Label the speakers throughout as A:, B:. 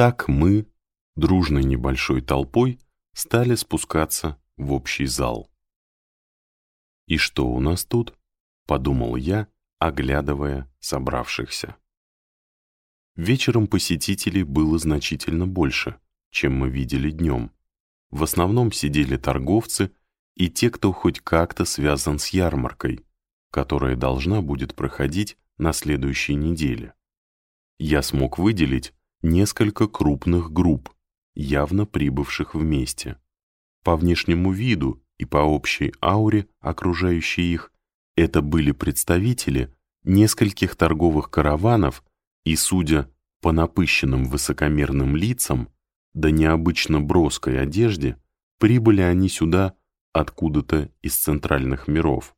A: Так мы, дружной небольшой толпой, стали спускаться в общий зал. «И что у нас тут?» — подумал я, оглядывая собравшихся. Вечером посетителей было значительно больше, чем мы видели днем. В основном сидели торговцы и те, кто хоть как-то связан с ярмаркой, которая должна будет проходить на следующей неделе. Я смог выделить несколько крупных групп, явно прибывших вместе. По внешнему виду и по общей ауре, окружающей их, это были представители нескольких торговых караванов и, судя по напыщенным высокомерным лицам, да необычно броской одежде, прибыли они сюда откуда-то из центральных миров.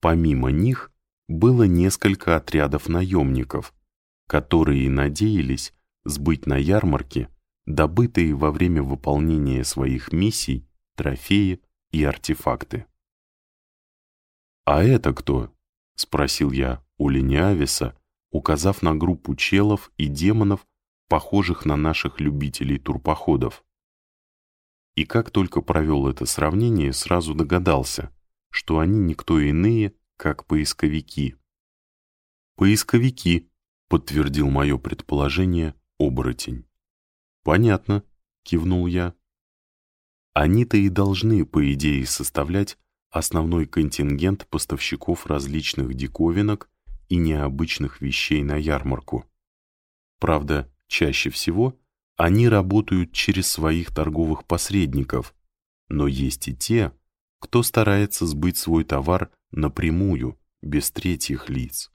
A: Помимо них было несколько отрядов наемников, которые надеялись сбыть на ярмарке добытые во время выполнения своих миссий трофеи и артефакты. «А это кто?» — спросил я у Лениависа, указав на группу челов и демонов, похожих на наших любителей турпоходов. И как только провел это сравнение, сразу догадался, что они никто иные, как поисковики. «Поисковики», — подтвердил мое предположение оборотень. «Понятно», — кивнул я. Они-то и должны, по идее, составлять основной контингент поставщиков различных диковинок и необычных вещей на ярмарку. Правда, чаще всего они работают через своих торговых посредников, но есть и те, кто старается сбыть свой товар напрямую, без третьих лиц.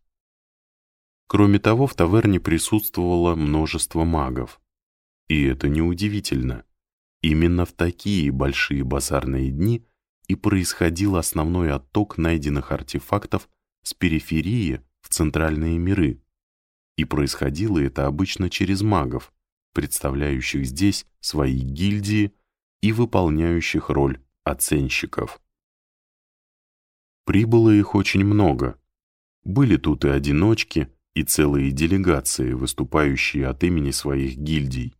A: Кроме того, в таверне присутствовало множество магов. И это неудивительно. Именно в такие большие базарные дни и происходил основной отток найденных артефактов с периферии в центральные миры. И происходило это обычно через магов, представляющих здесь свои гильдии и выполняющих роль оценщиков. Прибыло их очень много. Были тут и одиночки, и целые делегации, выступающие от имени своих гильдий.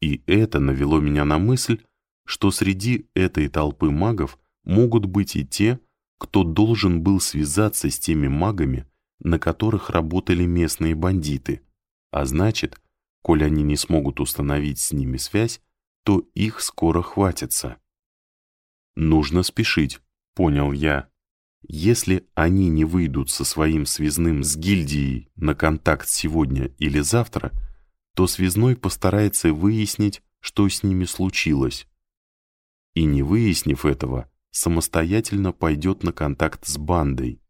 A: И это навело меня на мысль, что среди этой толпы магов могут быть и те, кто должен был связаться с теми магами, на которых работали местные бандиты, а значит, коль они не смогут установить с ними связь, то их скоро хватится. Нужно спешить, понял я. Если они не выйдут со своим связным с гильдией на контакт сегодня или завтра, то связной постарается выяснить, что с ними случилось. И не выяснив этого, самостоятельно пойдет на контакт с бандой.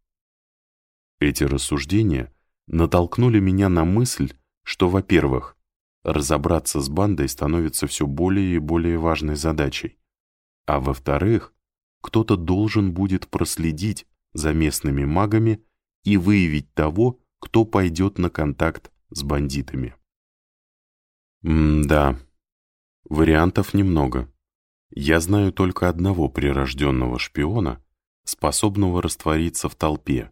A: Эти рассуждения натолкнули меня на мысль, что, во-первых, разобраться с бандой становится все более и более важной задачей, а во-вторых, кто-то должен будет проследить за местными магами и выявить того, кто пойдет на контакт с бандитами. М-да, вариантов немного. Я знаю только одного прирожденного шпиона, способного раствориться в толпе.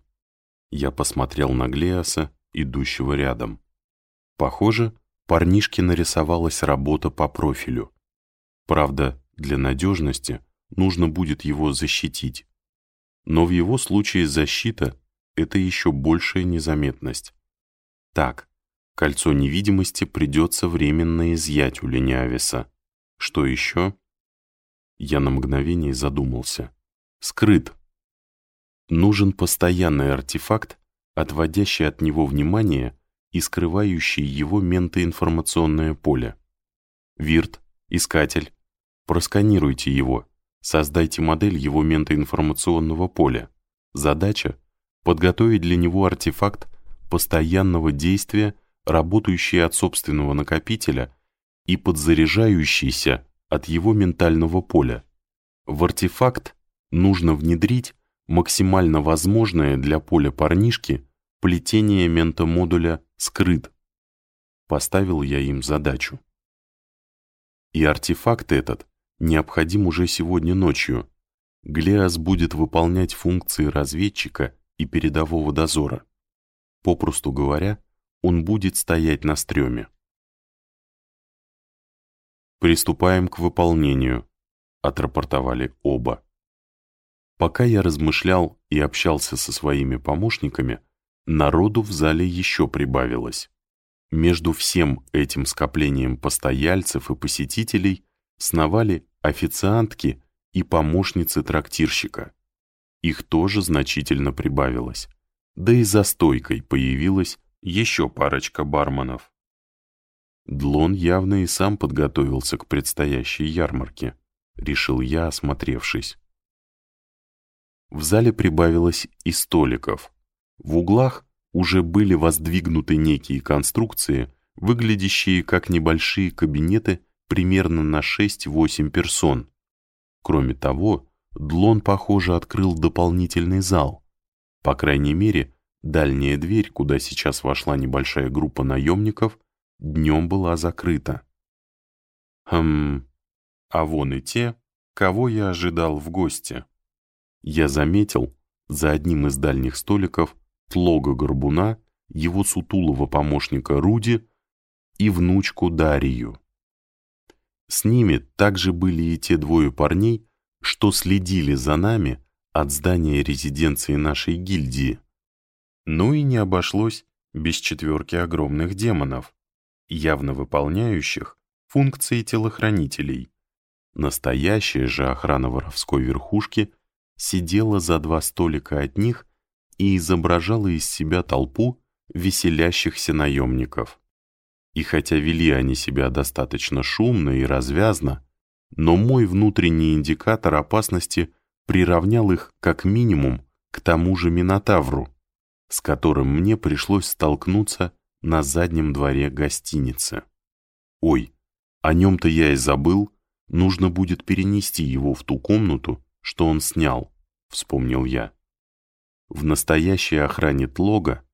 A: Я посмотрел на Глеоса, идущего рядом. Похоже, парнишке нарисовалась работа по профилю. Правда, для надежности нужно будет его защитить. Но в его случае защита — это еще большая незаметность. Так, кольцо невидимости придется временно изъять у Ленявиса. Что еще? Я на мгновение задумался. Скрыт. Нужен постоянный артефакт, отводящий от него внимание и скрывающий его ментоинформационное поле. Вирт, искатель, просканируйте его, Создайте модель его ментоинформационного поля. Задача — подготовить для него артефакт постоянного действия, работающий от собственного накопителя и подзаряжающийся от его ментального поля. В артефакт нужно внедрить максимально возможное для поля парнишки плетение ментомодуля «скрыт». Поставил я им задачу. И артефакт этот необходим уже сегодня ночью. Глеас будет выполнять функции разведчика и передового дозора. Попросту говоря, он будет стоять на стреме. приступаем к выполнению», — отрапортовали оба. Пока я размышлял и общался со своими помощниками, народу в зале еще прибавилось. Между всем этим скоплением постояльцев и посетителей сновали официантки и помощницы трактирщика. Их тоже значительно прибавилось. Да и за стойкой появилась еще парочка барменов. Длон явно и сам подготовился к предстоящей ярмарке, решил я, осмотревшись. В зале прибавилось и столиков. В углах уже были воздвигнуты некие конструкции, выглядящие как небольшие кабинеты примерно на 6-8 персон. Кроме того, Длон, похоже, открыл дополнительный зал. По крайней мере, дальняя дверь, куда сейчас вошла небольшая группа наемников, днем была закрыта. Хм, а вон и те, кого я ожидал в гости. Я заметил за одним из дальних столиков Тлога Горбуна, его сутулого помощника Руди и внучку Дарию. С ними также были и те двое парней, что следили за нами от здания резиденции нашей гильдии. Ну и не обошлось без четверки огромных демонов, явно выполняющих функции телохранителей. Настоящая же охрана воровской верхушки сидела за два столика от них и изображала из себя толпу веселящихся наемников. И хотя вели они себя достаточно шумно и развязно, но мой внутренний индикатор опасности приравнял их как минимум к тому же Минотавру, с которым мне пришлось столкнуться на заднем дворе гостиницы. Ой, о нем-то я и забыл, нужно будет перенести его в ту комнату, что он снял, вспомнил я. В настоящей охране Тлога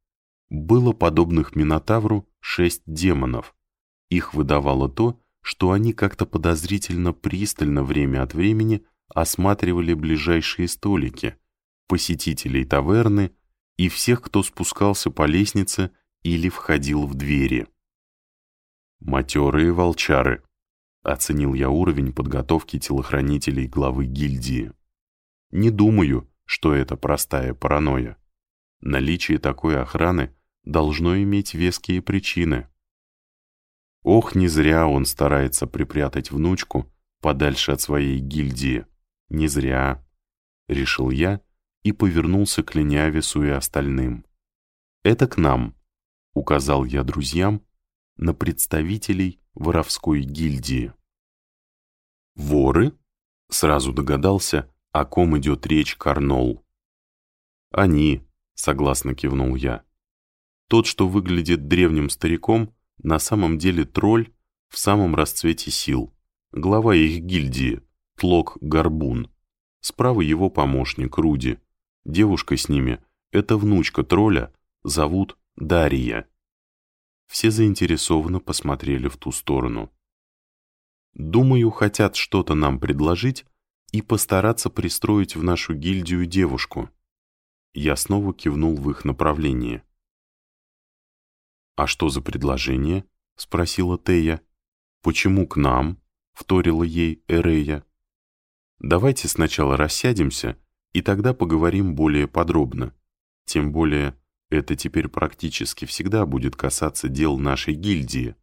A: было подобных Минотавру шесть демонов. Их выдавало то, что они как-то подозрительно пристально время от времени осматривали ближайшие столики, посетителей таверны и всех, кто спускался по лестнице или входил в двери. «Матерые волчары», — оценил я уровень подготовки телохранителей главы гильдии. «Не думаю, что это простая паранойя. Наличие такой охраны должно иметь веские причины. Ох, не зря он старается припрятать внучку подальше от своей гильдии. Не зря, — решил я и повернулся к Ленявису и остальным. Это к нам, — указал я друзьям на представителей воровской гильдии. Воры? Сразу догадался, о ком идет речь Карнол. «Они», — согласно кивнул я. «Тот, что выглядит древним стариком, на самом деле тролль в самом расцвете сил, глава их гильдии, Тлок Горбун. Справа его помощник Руди. Девушка с ними — это внучка тролля, зовут Дарья». Все заинтересованно посмотрели в ту сторону. «Думаю, хотят что-то нам предложить, и постараться пристроить в нашу гильдию девушку. Я снова кивнул в их направлении. «А что за предложение?» — спросила Тея. «Почему к нам?» — вторила ей Эрея. «Давайте сначала рассядемся, и тогда поговорим более подробно. Тем более, это теперь практически всегда будет касаться дел нашей гильдии,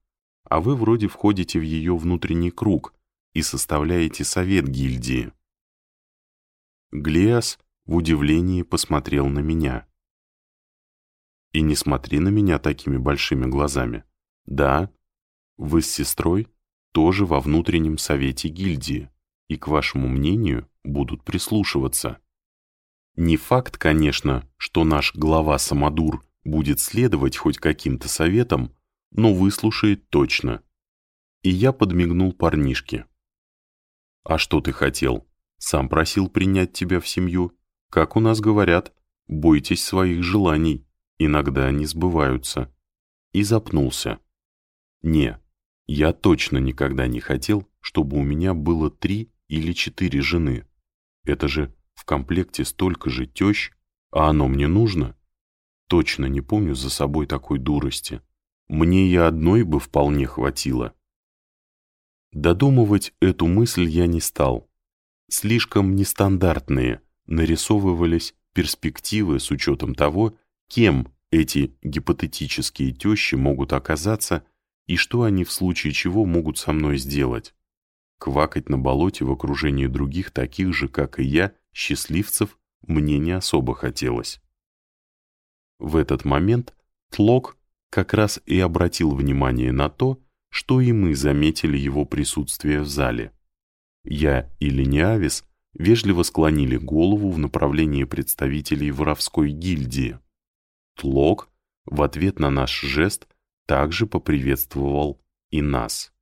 A: а вы вроде входите в ее внутренний круг, и составляете совет гильдии. Глиас в удивлении посмотрел на меня. И не смотри на меня такими большими глазами. Да, вы с сестрой тоже во внутреннем совете гильдии, и к вашему мнению будут прислушиваться. Не факт, конечно, что наш глава Самодур будет следовать хоть каким-то советам, но выслушает точно. И я подмигнул парнишке. «А что ты хотел? Сам просил принять тебя в семью. Как у нас говорят, бойтесь своих желаний, иногда они сбываются». И запнулся. «Не, я точно никогда не хотел, чтобы у меня было три или четыре жены. Это же в комплекте столько же тещ, а оно мне нужно? Точно не помню за собой такой дурости. Мне и одной бы вполне хватило». Додумывать эту мысль я не стал. Слишком нестандартные нарисовывались перспективы с учетом того, кем эти гипотетические тещи могут оказаться и что они в случае чего могут со мной сделать. Квакать на болоте в окружении других таких же, как и я, счастливцев, мне не особо хотелось. В этот момент Тлок как раз и обратил внимание на то, что и мы заметили его присутствие в зале. Я и Лениавис вежливо склонили голову в направлении представителей воровской гильдии. Тлок в ответ на наш жест также поприветствовал и нас.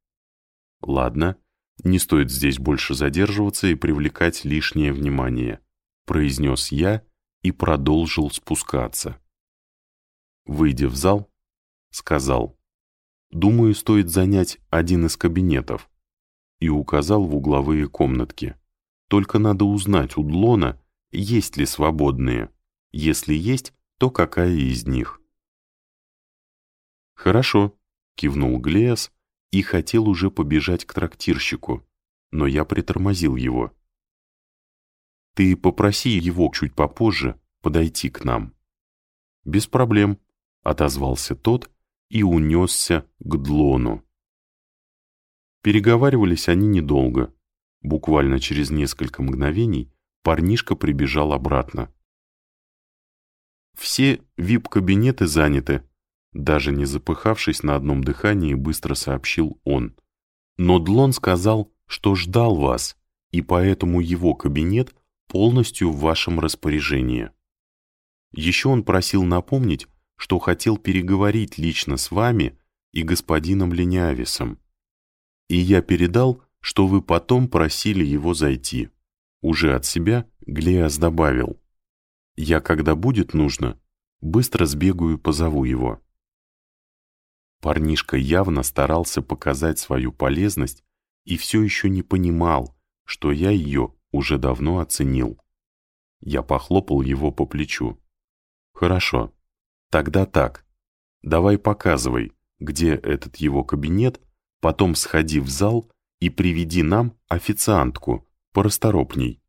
A: Ладно, не стоит здесь больше задерживаться и привлекать лишнее внимание, произнес я и продолжил спускаться. Выйдя в зал, сказал, «Думаю, стоит занять один из кабинетов», и указал в угловые комнатки. «Только надо узнать у Длона, есть ли свободные. Если есть, то какая из них?» «Хорошо», — кивнул Глеас и хотел уже побежать к трактирщику, но я притормозил его. «Ты попроси его чуть попозже подойти к нам». «Без проблем», — отозвался тот и унесся к Длону. Переговаривались они недолго. Буквально через несколько мгновений парнишка прибежал обратно. «Все вип-кабинеты заняты», даже не запыхавшись на одном дыхании, быстро сообщил он. «Но Длон сказал, что ждал вас, и поэтому его кабинет полностью в вашем распоряжении. Еще он просил напомнить, что хотел переговорить лично с вами и господином Ленявисом. И я передал, что вы потом просили его зайти. Уже от себя Глеас добавил. Я, когда будет нужно, быстро сбегаю позову его. Парнишка явно старался показать свою полезность и все еще не понимал, что я ее уже давно оценил. Я похлопал его по плечу. «Хорошо, Тогда так. Давай показывай, где этот его кабинет, потом сходи в зал и приведи нам официантку, порасторопней.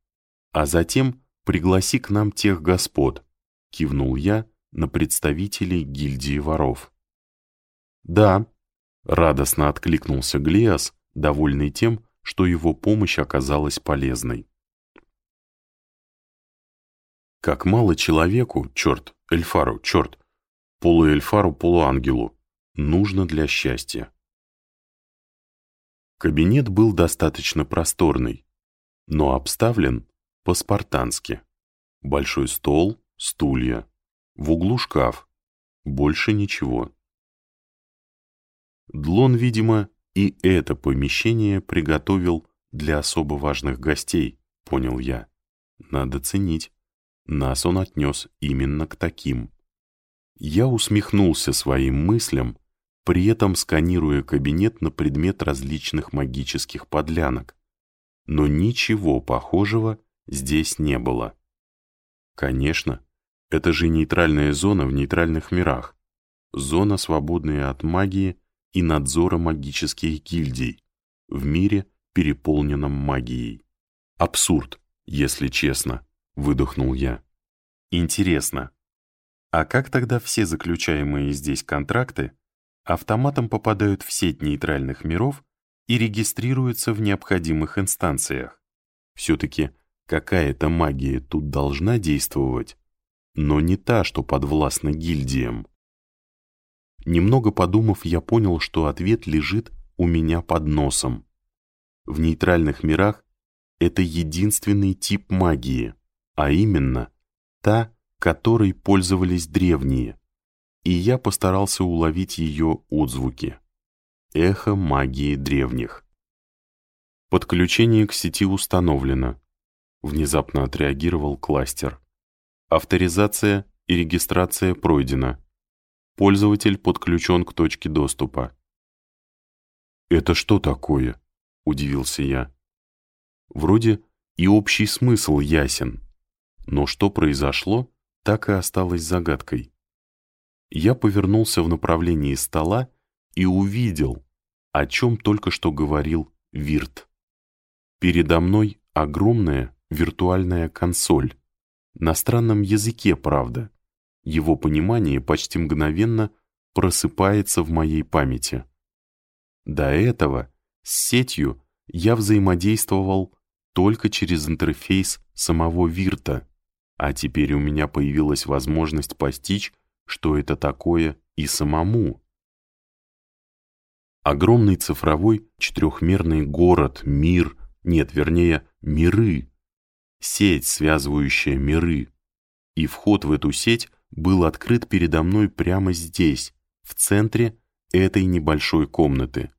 A: А затем пригласи к нам тех господ, кивнул я на представителей гильдии воров. Да, радостно откликнулся Глеас, довольный тем, что его помощь оказалась полезной. Как мало человеку, черт, Эльфару, черт, полуэльфару-полуангелу, нужно для счастья. Кабинет был достаточно просторный, но обставлен по-спартански. Большой стол, стулья, в углу шкаф, больше ничего. Длон, видимо, и это помещение приготовил для особо важных гостей, понял я. Надо ценить. Нас он отнес именно к таким. Я усмехнулся своим мыслям, при этом сканируя кабинет на предмет различных магических подлянок. Но ничего похожего здесь не было. Конечно, это же нейтральная зона в нейтральных мирах. Зона, свободная от магии и надзора магических гильдий, в мире, переполненном магией. Абсурд, если честно, выдохнул я. Интересно, а как тогда все заключаемые здесь контракты автоматом попадают в сеть нейтральных миров и регистрируются в необходимых инстанциях? Все-таки какая-то магия тут должна действовать, но не та, что подвластна гильдиям. Немного подумав, я понял, что ответ лежит у меня под носом. В нейтральных мирах это единственный тип магии, а именно та, которой пользовались древние, и я постарался уловить ее отзвуки. Эхо магии древних. Подключение к сети установлено. Внезапно отреагировал кластер. Авторизация и регистрация пройдена. Пользователь подключен к точке доступа. «Это что такое?» — удивился я. Вроде и общий смысл ясен, но что произошло, так и осталась загадкой. Я повернулся в направлении стола и увидел, о чем только что говорил Вирт. Передо мной огромная виртуальная консоль. На странном языке, правда. Его понимание почти мгновенно просыпается в моей памяти. До этого с сетью я взаимодействовал только через интерфейс самого Вирта, а теперь у меня появилась возможность постичь, что это такое и самому. Огромный цифровой четырехмерный город, мир, нет, вернее, миры, сеть, связывающая миры. И вход в эту сеть был открыт передо мной прямо здесь, в центре этой небольшой комнаты.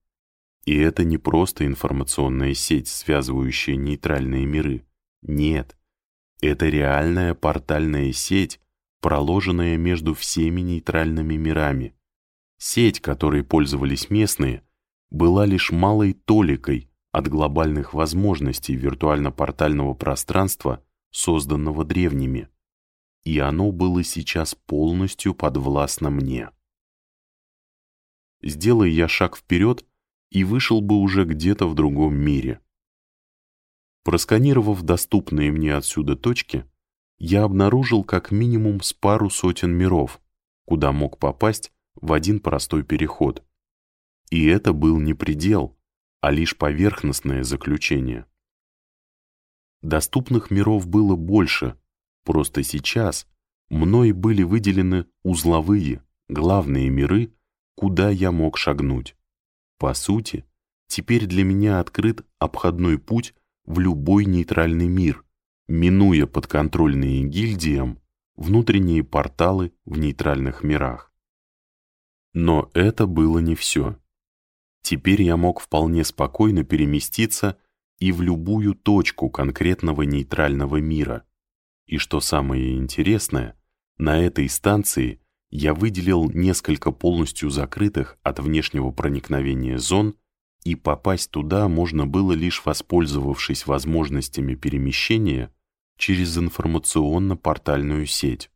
A: И это не просто информационная сеть, связывающая нейтральные миры. Нет, это реальная портальная сеть, проложенная между всеми нейтральными мирами. Сеть, которой пользовались местные, была лишь малой толикой от глобальных возможностей виртуально-портального пространства, созданного древними. И оно было сейчас полностью подвластно мне. Сделай я шаг вперед, и вышел бы уже где-то в другом мире. Просканировав доступные мне отсюда точки, я обнаружил как минимум с пару сотен миров, куда мог попасть в один простой переход. И это был не предел, а лишь поверхностное заключение. Доступных миров было больше, просто сейчас мной были выделены узловые, главные миры, куда я мог шагнуть. По сути, теперь для меня открыт обходной путь в любой нейтральный мир, минуя подконтрольные гильдиям внутренние порталы в нейтральных мирах. Но это было не все. Теперь я мог вполне спокойно переместиться и в любую точку конкретного нейтрального мира. И что самое интересное, на этой станции я выделил несколько полностью закрытых от внешнего проникновения зон, и попасть туда можно было лишь воспользовавшись возможностями перемещения через информационно-портальную сеть.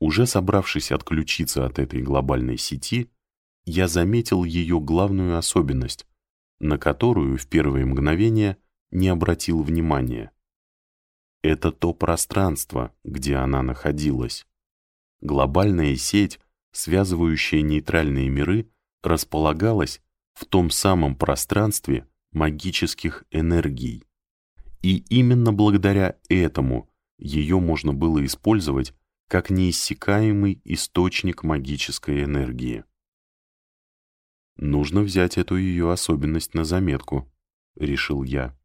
A: Уже собравшись отключиться от этой глобальной сети, я заметил ее главную особенность, на которую в первые мгновения не обратил внимания. Это то пространство, где она находилась. Глобальная сеть, связывающая нейтральные миры, располагалась в том самом пространстве магических энергий. И именно благодаря этому ее можно было использовать как неиссякаемый источник магической энергии. «Нужно взять эту ее особенность на заметку», — решил я.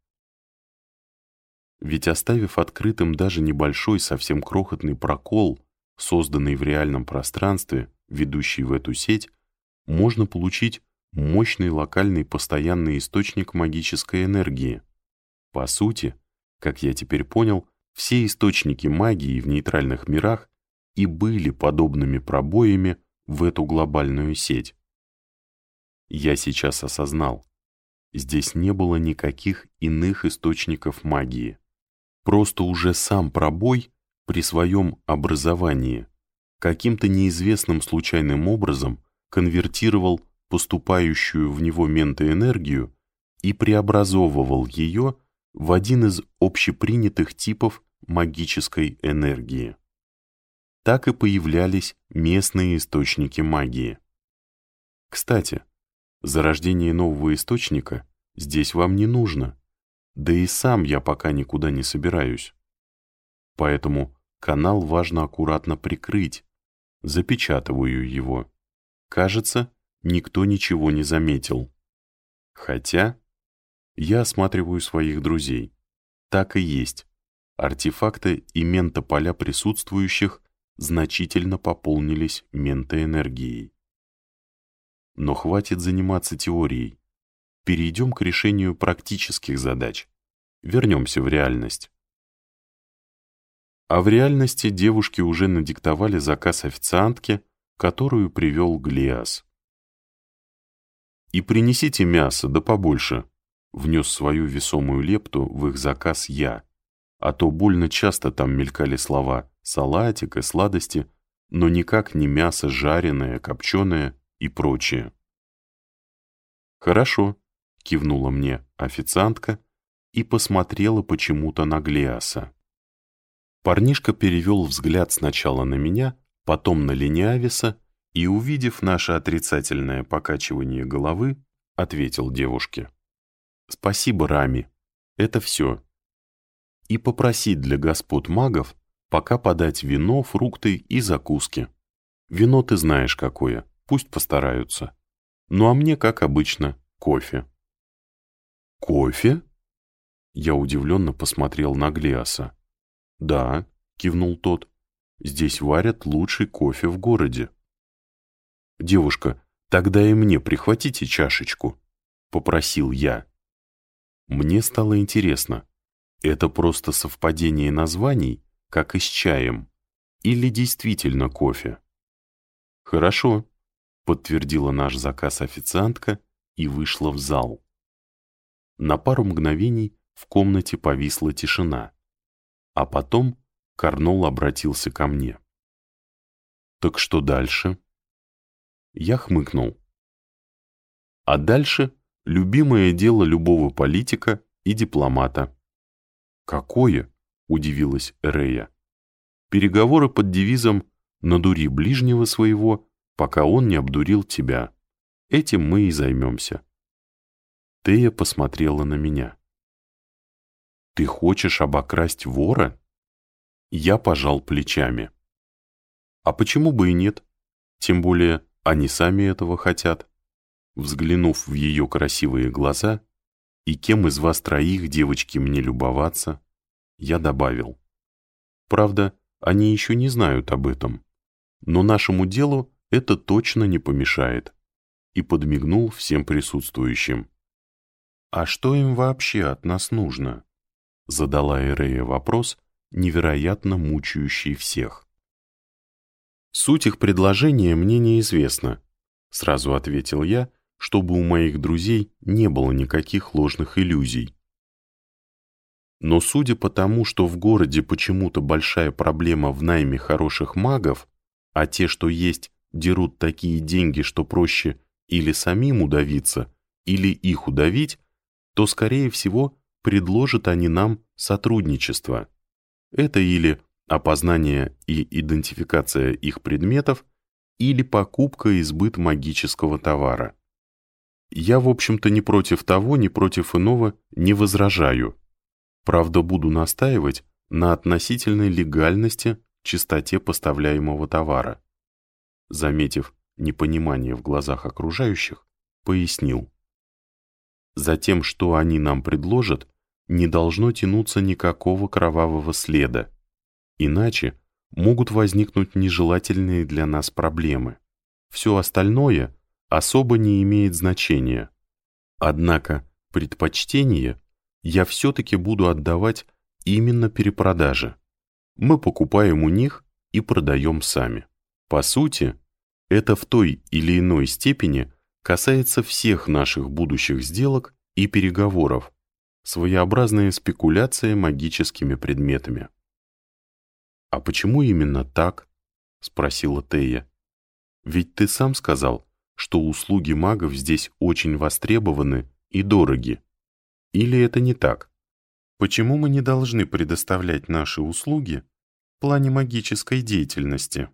A: Ведь оставив открытым даже небольшой, совсем крохотный прокол, созданный в реальном пространстве, ведущий в эту сеть, можно получить мощный локальный постоянный источник магической энергии. По сути, как я теперь понял, все источники магии в нейтральных мирах и были подобными пробоями в эту глобальную сеть. Я сейчас осознал, здесь не было никаких иных источников магии. Просто уже сам пробой при своем образовании каким-то неизвестным случайным образом конвертировал поступающую в него ментоэнергию и преобразовывал ее в один из общепринятых типов магической энергии. Так и появлялись местные источники магии. Кстати, зарождение нового источника здесь вам не нужно, да и сам я пока никуда не собираюсь. Поэтому канал важно аккуратно прикрыть. Запечатываю его. Кажется, никто ничего не заметил. Хотя я осматриваю своих друзей. Так и есть. Артефакты и ментополя присутствующих значительно пополнились ментоэнергией. Но хватит заниматься теорией. Перейдем к решению практических задач. Вернемся в реальность. А в реальности девушки уже надиктовали заказ официантке, которую привел Глиас. «И принесите мясо, да побольше», — внес свою весомую лепту в их заказ я. А то больно часто там мелькали слова «салатик» и «сладости», но никак не мясо жареное, копченое и прочее. «Хорошо», — кивнула мне официантка и посмотрела почему-то на Глеаса. Парнишка перевел взгляд сначала на меня, потом на Лениависа и, увидев наше отрицательное покачивание головы, ответил девушке. «Спасибо, Рами. Это все. И попросить для господ магов пока подать вино, фрукты и закуски. Вино ты знаешь какое, пусть постараются. Ну а мне, как обычно, кофе». «Кофе?» Я удивленно посмотрел на Глиаса. «Да», — кивнул тот, — «здесь варят лучший кофе в городе». «Девушка, тогда и мне прихватите чашечку», — попросил я. Мне стало интересно, это просто совпадение названий, как и с чаем, или действительно кофе? «Хорошо», — подтвердила наш заказ официантка и вышла в зал. На пару мгновений в комнате повисла тишина, а потом Карнол обратился ко мне. «Так что дальше?» Я хмыкнул. А дальше любимое дело любого политика и дипломата. «Какое?» — удивилась Рея. «Переговоры под девизом «надури ближнего своего, пока он не обдурил тебя». Этим мы и займемся». Тея посмотрела на меня. «Ты хочешь обокрасть вора?» Я пожал плечами. «А почему бы и нет? Тем более они сами этого хотят. Взглянув в ее красивые глаза, и кем из вас троих, девочки, мне любоваться, я добавил. Правда, они еще не знают об этом, но нашему делу это точно не помешает. И подмигнул всем присутствующим. «А что им вообще от нас нужно?» Задала Эрея вопрос, невероятно мучающий всех. «Суть их предложения мне неизвестна», — сразу ответил я, чтобы у моих друзей не было никаких ложных иллюзий. Но судя по тому, что в городе почему-то большая проблема в найме хороших магов, а те, что есть, дерут такие деньги, что проще или самим удавиться, или их удавить, то, скорее всего, предложат они нам сотрудничество. Это или опознание и идентификация их предметов или покупка и сбыт магического товара. Я, в общем-то, ни против того, ни против иного не возражаю. Правда, буду настаивать на относительной легальности, чистоте поставляемого товара. Заметив непонимание в глазах окружающих, пояснил. Затем, что они нам предложат, не должно тянуться никакого кровавого следа. Иначе могут возникнуть нежелательные для нас проблемы. Все остальное особо не имеет значения. Однако предпочтение я все-таки буду отдавать именно перепродаже. Мы покупаем у них и продаем сами. По сути, это в той или иной степени касается всех наших будущих сделок и переговоров, своеобразная спекуляция магическими предметами. «А почему именно так?» — спросила Тея. «Ведь ты сам сказал, что услуги магов здесь очень востребованы и дороги. Или это не так? Почему мы не должны предоставлять наши услуги в плане магической деятельности?»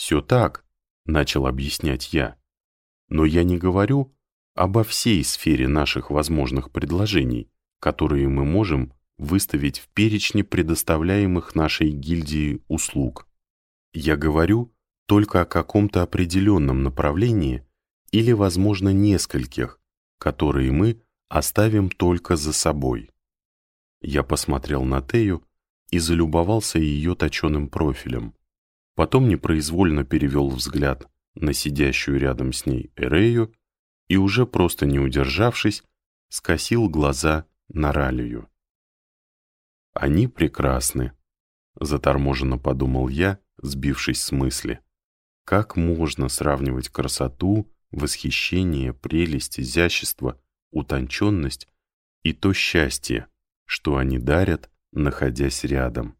A: «Все так», — начал объяснять я. «Но я не говорю обо всей сфере наших возможных предложений, которые мы можем выставить в перечне предоставляемых нашей гильдии услуг. Я говорю только о каком-то определенном направлении или, возможно, нескольких, которые мы оставим только за собой. Я посмотрел на Тею и залюбовался ее точеным профилем. Потом непроизвольно перевел взгляд на сидящую рядом с ней Эрею и уже просто не удержавшись, скосил глаза на Ралию. Они прекрасны, заторможенно подумал я, сбившись с мысли. Как можно сравнивать красоту, восхищение, прелесть, изящество, утонченность и то счастье, что они дарят, находясь рядом?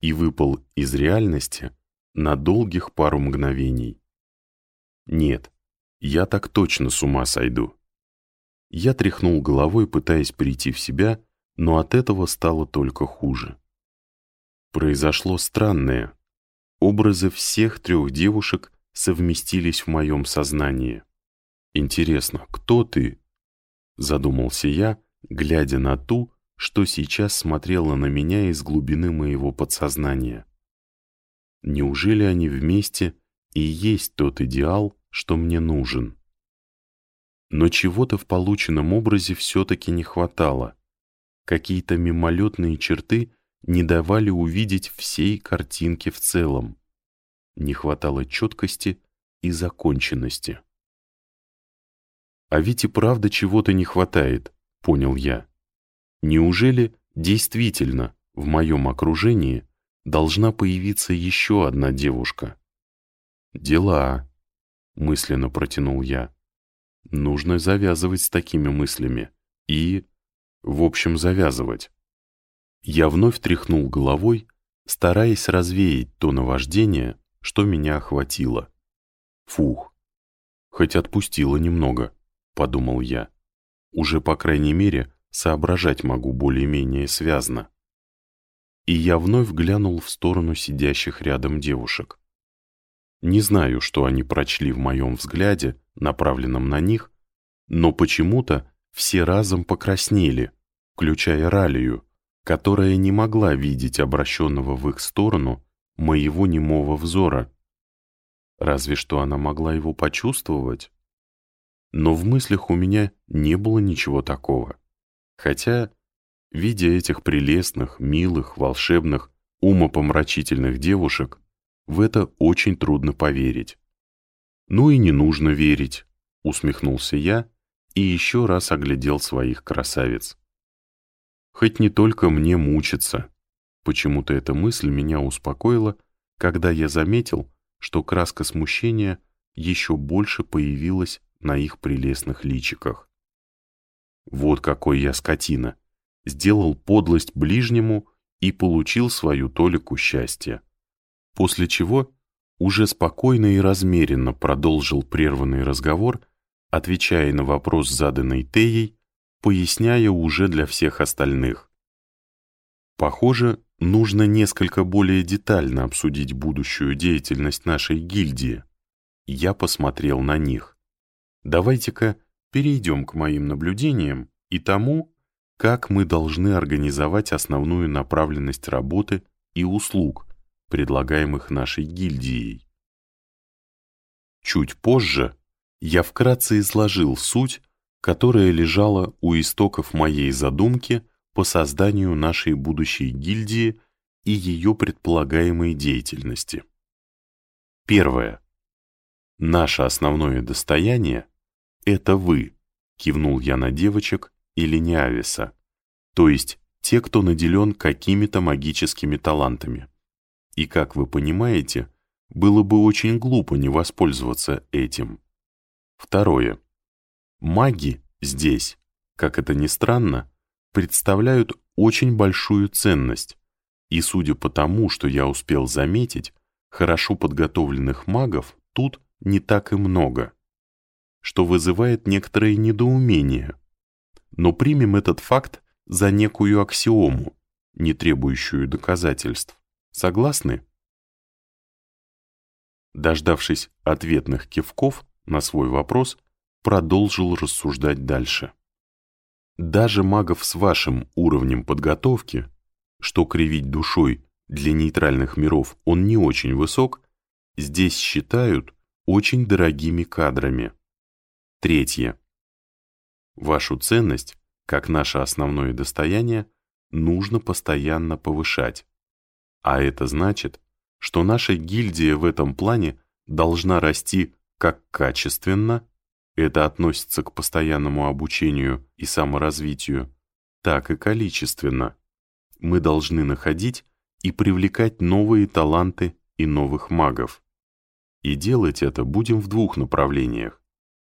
A: И выпал из реальности на долгих пару мгновений. Нет, я так точно с ума сойду. Я тряхнул головой, пытаясь прийти в себя, но от этого стало только хуже. Произошло странное. Образы всех трех девушек совместились в моем сознании. «Интересно, кто ты?» Задумался я, глядя на ту, что сейчас смотрела на меня из глубины моего подсознания. Неужели они вместе и есть тот идеал, что мне нужен? Но чего-то в полученном образе все-таки не хватало. Какие-то мимолетные черты не давали увидеть всей картинки в целом. Не хватало четкости и законченности. А ведь и правда чего-то не хватает, понял я. Неужели действительно в моем окружении должна появиться еще одна девушка? Дела, мысленно протянул я. Нужно завязывать с такими мыслями. И, в общем, завязывать. Я вновь тряхнул головой, стараясь развеять то наваждение, что меня охватило. Фух, хоть отпустило немного, подумал я. Уже, по крайней мере, соображать могу более-менее связно. И я вновь глянул в сторону сидящих рядом девушек. Не знаю, что они прочли в моем взгляде, направленном на них, но почему-то все разом покраснели, включая Ралию, которая не могла видеть обращенного в их сторону моего немого взора. Разве что она могла его почувствовать. Но в мыслях у меня не было ничего такого. Хотя, видя этих прелестных, милых, волшебных, умопомрачительных девушек, в это очень трудно поверить. «Ну и не нужно верить», — усмехнулся я и еще раз оглядел своих красавиц. «Хоть не только мне мучиться». Почему-то эта мысль меня успокоила, когда я заметил, что краска смущения еще больше появилась на их прелестных личиках. Вот какой я скотина! Сделал подлость ближнему и получил свою толику счастья. После чего уже спокойно и размеренно продолжил прерванный разговор, отвечая на вопрос, заданный Теей, поясняя уже для всех остальных. Похоже, нужно несколько более детально обсудить будущую деятельность нашей гильдии. Я посмотрел на них. Давайте-ка перейдем к моим наблюдениям и тому, как мы должны организовать основную направленность работы и услуг, предлагаемых нашей гильдией. Чуть позже я вкратце изложил суть, которая лежала у истоков моей задумки по созданию нашей будущей гильдии и ее предполагаемой деятельности. Первое. Наше основное достояние — это вы, кивнул я на девочек или Неависа, то есть те, кто наделен какими-то магическими талантами. И, как вы понимаете, было бы очень глупо не воспользоваться этим. Второе. Маги здесь, как это ни странно, представляют очень большую ценность, и судя по тому, что я успел заметить, хорошо подготовленных магов тут не так и много, что вызывает некоторое недоумение. Но примем этот факт за некую аксиому, не требующую доказательств. Согласны? Дождавшись ответных кивков на свой вопрос, продолжил рассуждать дальше. Даже магов с вашим уровнем подготовки, что кривить душой для нейтральных миров он не очень высок, здесь считают очень дорогими кадрами. Третье. Вашу ценность, как наше основное достояние, нужно постоянно повышать. А это значит, что наша гильдия в этом плане должна расти как качественно, это относится к постоянному обучению и саморазвитию, так и количественно. Мы должны находить и привлекать новые таланты и новых магов. И делать это будем в двух направлениях.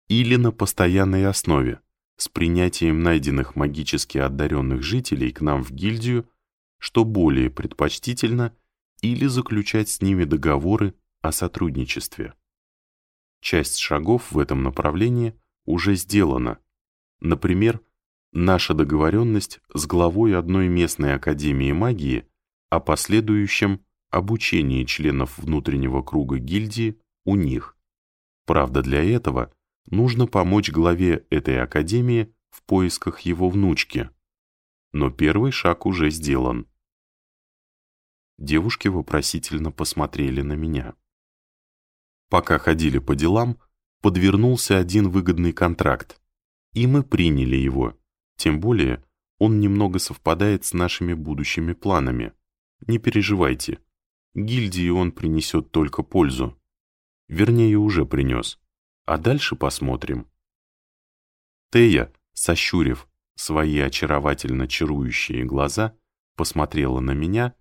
A: Или на постоянной основе, с принятием найденных магически одаренных жителей к нам в гильдию, что более предпочтительно, или заключать с ними договоры о сотрудничестве. Часть шагов в этом направлении уже сделана, Например, наша договоренность с главой одной местной академии магии о последующем обучении членов внутреннего круга гильдии у них. Правда, для этого нужно помочь главе этой академии в поисках его внучки. Но первый шаг уже сделан. Девушки вопросительно посмотрели на меня. Пока ходили по делам, подвернулся один выгодный контракт, и мы приняли его, тем более он немного совпадает с нашими будущими планами. Не переживайте, гильдии он принесет только пользу. Вернее, уже принес. А дальше посмотрим. Тея, сощурив свои очаровательно чарующие глаза, посмотрела на меня,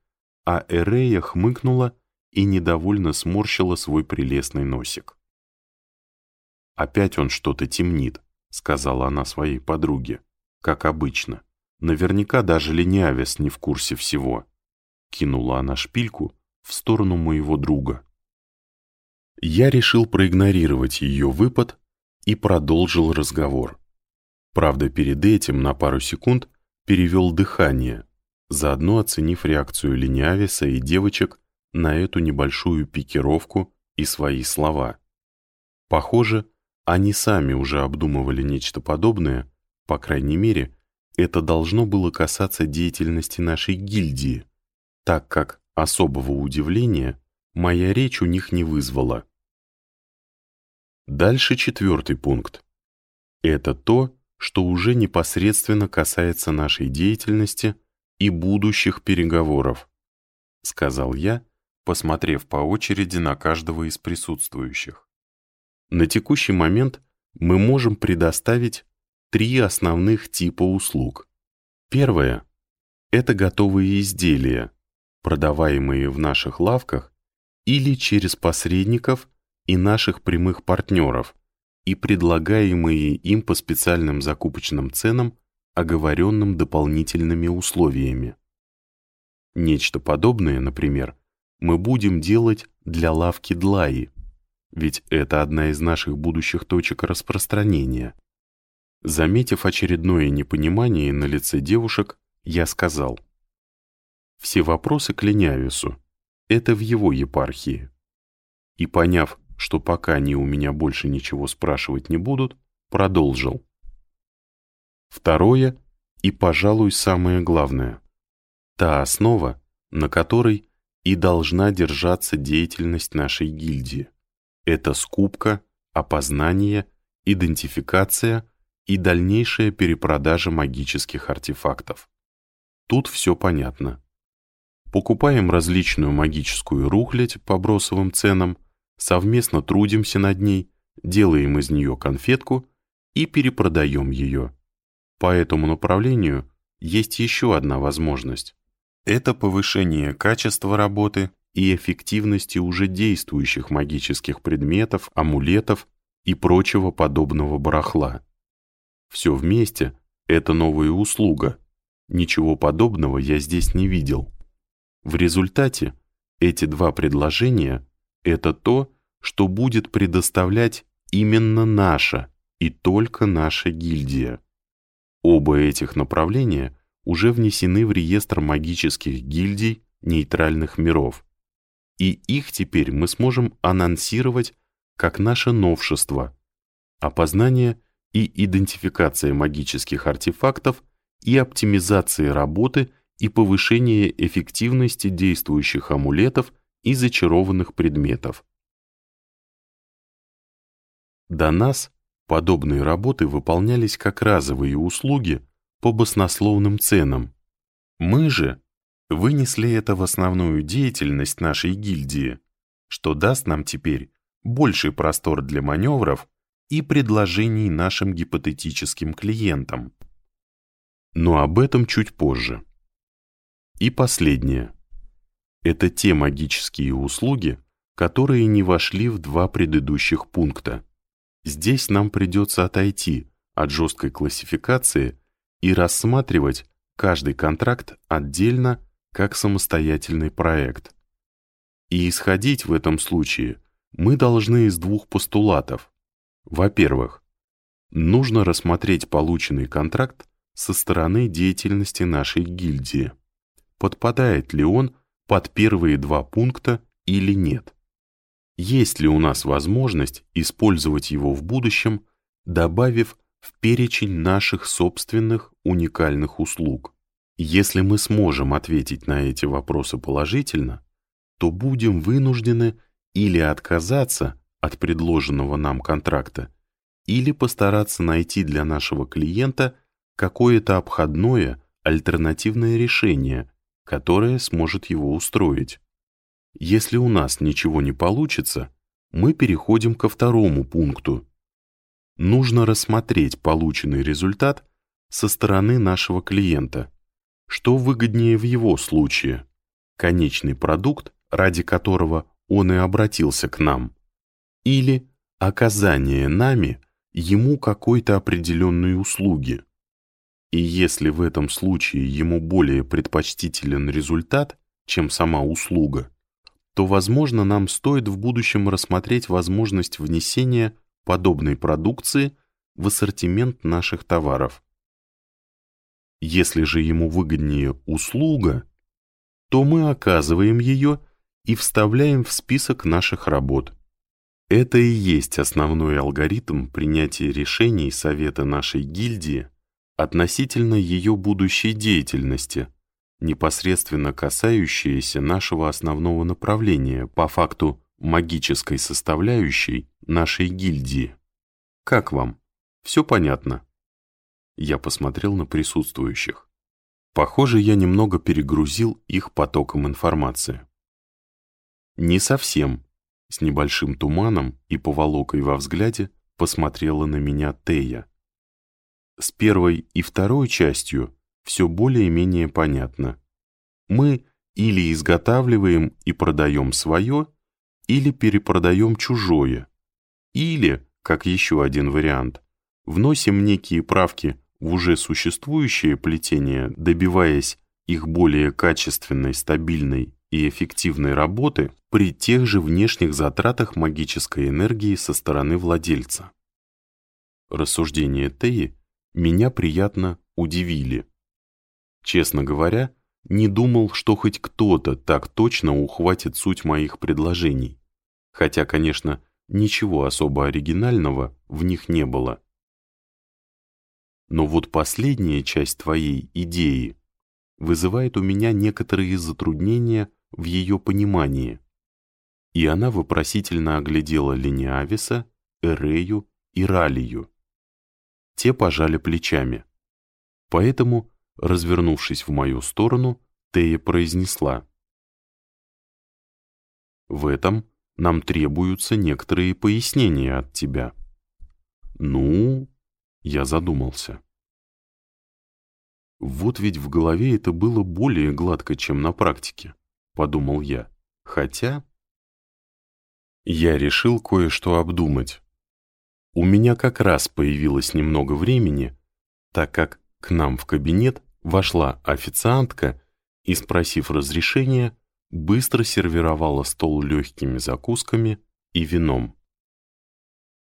A: а Эрея хмыкнула и недовольно сморщила свой прелестный носик. «Опять он что-то темнит», — сказала она своей подруге, как обычно. «Наверняка даже Ленявис не в курсе всего». Кинула она шпильку в сторону моего друга. Я решил проигнорировать ее выпад и продолжил разговор. Правда, перед этим на пару секунд перевел дыхание, заодно оценив реакцию Лениависа и девочек на эту небольшую пикировку и свои слова. Похоже, они сами уже обдумывали нечто подобное, по крайней мере, это должно было касаться деятельности нашей гильдии, так как особого удивления моя речь у них не вызвала. Дальше четвертый пункт. Это то, что уже непосредственно касается нашей деятельности и будущих переговоров, сказал я, посмотрев по очереди на каждого из присутствующих. На текущий момент мы можем предоставить три основных типа услуг. Первое – это готовые изделия, продаваемые в наших лавках или через посредников и наших прямых партнеров, и предлагаемые им по специальным закупочным ценам, оговоренным дополнительными условиями. Нечто подобное, например, мы будем делать для лавки Длаи, ведь это одна из наших будущих точек распространения. Заметив очередное непонимание на лице девушек, я сказал, «Все вопросы к Ленявису. Это в его епархии». И поняв, что пока они у меня больше ничего спрашивать не будут, продолжил. Второе и, пожалуй, самое главное. Та основа, на которой и должна держаться деятельность нашей гильдии. Это скупка, опознание, идентификация и дальнейшая перепродажа магических артефактов. Тут все понятно. Покупаем различную магическую рухлядь по бросовым ценам, совместно трудимся над ней, делаем из нее конфетку и перепродаем ее. По этому направлению есть еще одна возможность. Это повышение качества работы и эффективности уже действующих магических предметов, амулетов и прочего подобного барахла. Все вместе — это новая услуга. Ничего подобного я здесь не видел. В результате эти два предложения — это то, что будет предоставлять именно наша и только наша гильдия. Оба этих направления — уже внесены в реестр магических гильдий нейтральных миров. И их теперь мы сможем анонсировать как наше новшество — опознание и идентификация магических артефактов и оптимизация работы и повышение эффективности действующих амулетов и зачарованных предметов. До нас подобные работы выполнялись как разовые услуги по баснословным ценам. Мы же вынесли это в основную деятельность нашей гильдии, что даст нам теперь больший простор для маневров и предложений нашим гипотетическим клиентам. Но об этом чуть позже. И последнее. Это те магические услуги, которые не вошли в два предыдущих пункта. Здесь нам придется отойти от жесткой классификации и рассматривать каждый контракт отдельно как самостоятельный проект. И исходить в этом случае мы должны из двух постулатов. Во-первых, нужно рассмотреть полученный контракт со стороны деятельности нашей гильдии. Подпадает ли он под первые два пункта или нет? Есть ли у нас возможность использовать его в будущем, добавив в перечень наших собственных уникальных услуг? Если мы сможем ответить на эти вопросы положительно, то будем вынуждены или отказаться от предложенного нам контракта, или постараться найти для нашего клиента какое-то обходное, альтернативное решение, которое сможет его устроить. Если у нас ничего не получится, мы переходим ко второму пункту. Нужно рассмотреть полученный результат со стороны нашего клиента. Что выгоднее в его случае? Конечный продукт, ради которого он и обратился к нам, или оказание нами ему какой-то определенной услуги. И если в этом случае ему более предпочтителен результат, чем сама услуга, то, возможно, нам стоит в будущем рассмотреть возможность внесения подобной продукции в ассортимент наших товаров. Если же ему выгоднее услуга, то мы оказываем ее и вставляем в список наших работ. Это и есть основной алгоритм принятия решений совета нашей гильдии относительно ее будущей деятельности, непосредственно касающиеся нашего основного направления по факту магической составляющей нашей гильдии. Как вам? Все понятно? Я посмотрел на присутствующих. Похоже, я немного перегрузил их потоком информации. Не совсем. С небольшим туманом и поволокой во взгляде посмотрела на меня Тея. С первой и второй частью все более-менее понятно. Мы или изготавливаем и продаем свое, или перепродаем чужое, или, как еще один вариант, вносим некие правки в уже существующее плетение, добиваясь их более качественной, стабильной и эффективной работы при тех же внешних затратах магической энергии со стороны владельца. Рассуждения Теи меня приятно удивили. Честно говоря, не думал, что хоть кто-то так точно ухватит суть моих предложений, хотя, конечно, ничего особо оригинального в них не было. Но вот последняя часть твоей идеи вызывает у меня некоторые затруднения в ее понимании. И она вопросительно оглядела Лениависа, Эрею и Ралию. Те пожали плечами. Поэтому, развернувшись в мою сторону, Тея произнесла. «В этом нам требуются некоторые пояснения от тебя». «Ну...» Я задумался. Вот ведь в голове это было более гладко, чем на практике, подумал я. Хотя... Я решил кое-что обдумать. У меня как раз появилось немного времени, так как к нам в кабинет вошла официантка и, спросив разрешения, быстро сервировала стол легкими закусками и вином.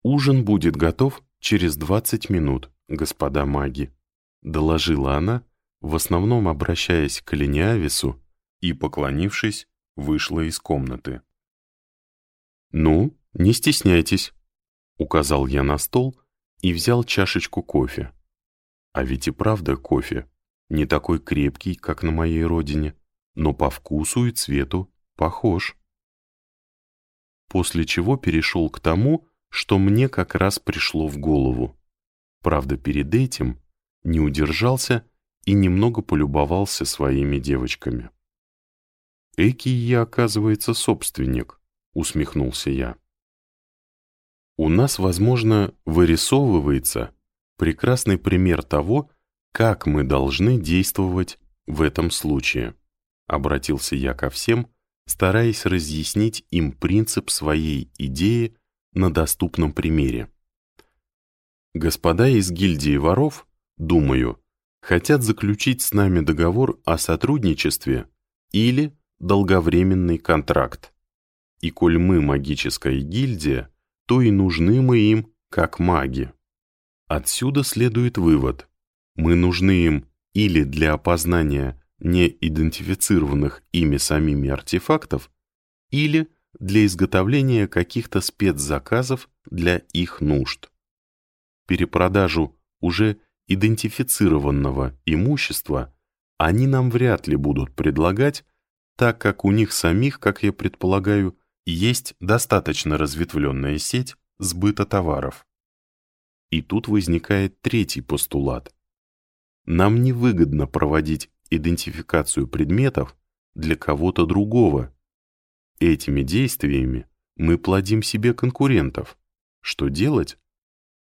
A: Ужин будет готов «Через двадцать минут, господа маги», — доложила она, в основном обращаясь к Лениавису и, поклонившись, вышла из комнаты. «Ну, не стесняйтесь», — указал я на стол и взял чашечку кофе. А ведь и правда кофе, не такой крепкий, как на моей родине, но по вкусу и цвету похож. После чего перешел к тому, что мне как раз пришло в голову. Правда, перед этим не удержался и немного полюбовался своими девочками. «Экий я, оказывается, собственник», — усмехнулся я. У нас, возможно, вырисовывается прекрасный пример того, как мы должны действовать в этом случае. Обратился я ко всем, стараясь разъяснить им принцип своей идеи на доступном примере. Господа из гильдии воров, думаю, хотят заключить с нами договор о сотрудничестве или долговременный контракт. И коль мы магическая гильдия, то и нужны мы им как маги. Отсюда следует вывод. Мы нужны им или для опознания неидентифицированных ими самими артефактов, или для изготовления каких-то спецзаказов для их нужд. Перепродажу уже идентифицированного имущества они нам вряд ли будут предлагать, так как у них самих, как я предполагаю, есть достаточно разветвленная сеть сбыта товаров. И тут возникает третий постулат. Нам невыгодно проводить идентификацию предметов для кого-то другого. Этими действиями мы плодим себе конкурентов. Что делать?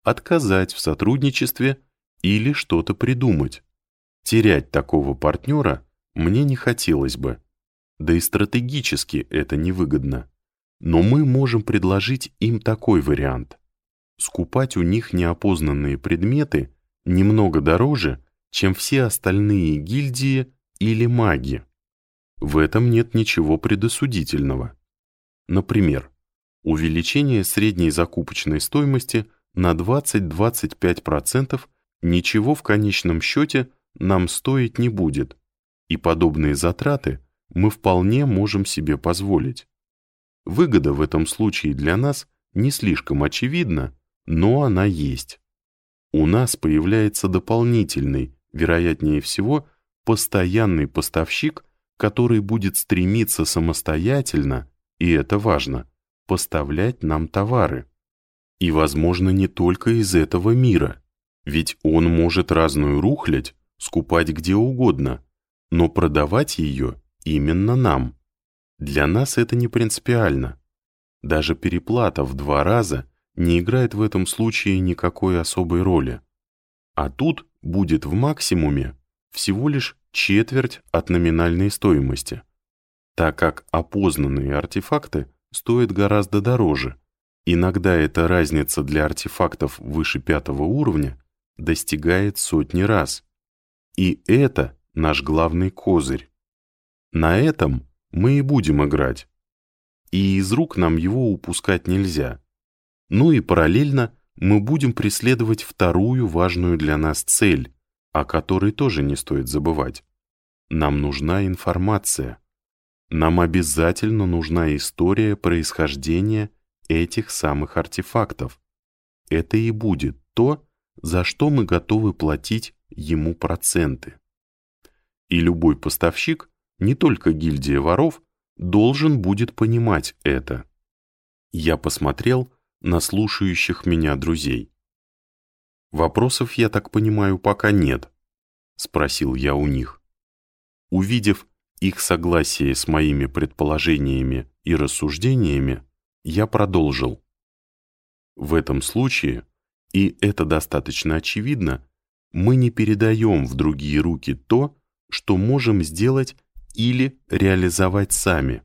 A: Отказать в сотрудничестве или что-то придумать. Терять такого партнера мне не хотелось бы. Да и стратегически это невыгодно. Но мы можем предложить им такой вариант. Скупать у них неопознанные предметы немного дороже, чем все остальные гильдии или маги. В этом нет ничего предосудительного. Например, увеличение средней закупочной стоимости на 20-25% ничего в конечном счете нам стоить не будет, и подобные затраты мы вполне можем себе позволить. Выгода в этом случае для нас не слишком очевидна, но она есть. У нас появляется дополнительный, вероятнее всего, постоянный поставщик, который будет стремиться самостоятельно, и это важно, поставлять нам товары. И, возможно, не только из этого мира, ведь он может разную рухлядь скупать где угодно, но продавать ее именно нам. Для нас это не принципиально. Даже переплата в два раза не играет в этом случае никакой особой роли. А тут будет в максимуме всего лишь четверть от номинальной стоимости, так как опознанные артефакты стоят гораздо дороже. Иногда эта разница для артефактов выше пятого уровня достигает сотни раз. И это наш главный козырь. На этом мы и будем играть. И из рук нам его упускать нельзя. Ну и параллельно мы будем преследовать вторую важную для нас цель, о которой тоже не стоит забывать. Нам нужна информация. Нам обязательно нужна история происхождения этих самых артефактов. Это и будет то, за что мы готовы платить ему проценты. И любой поставщик, не только гильдия воров, должен будет понимать это. Я посмотрел на слушающих меня друзей. «Вопросов, я так понимаю, пока нет?» — спросил я у них. Увидев их согласие с моими предположениями и рассуждениями, я продолжил. В этом случае, и это достаточно очевидно, мы не передаем в другие руки то, что можем сделать или реализовать сами,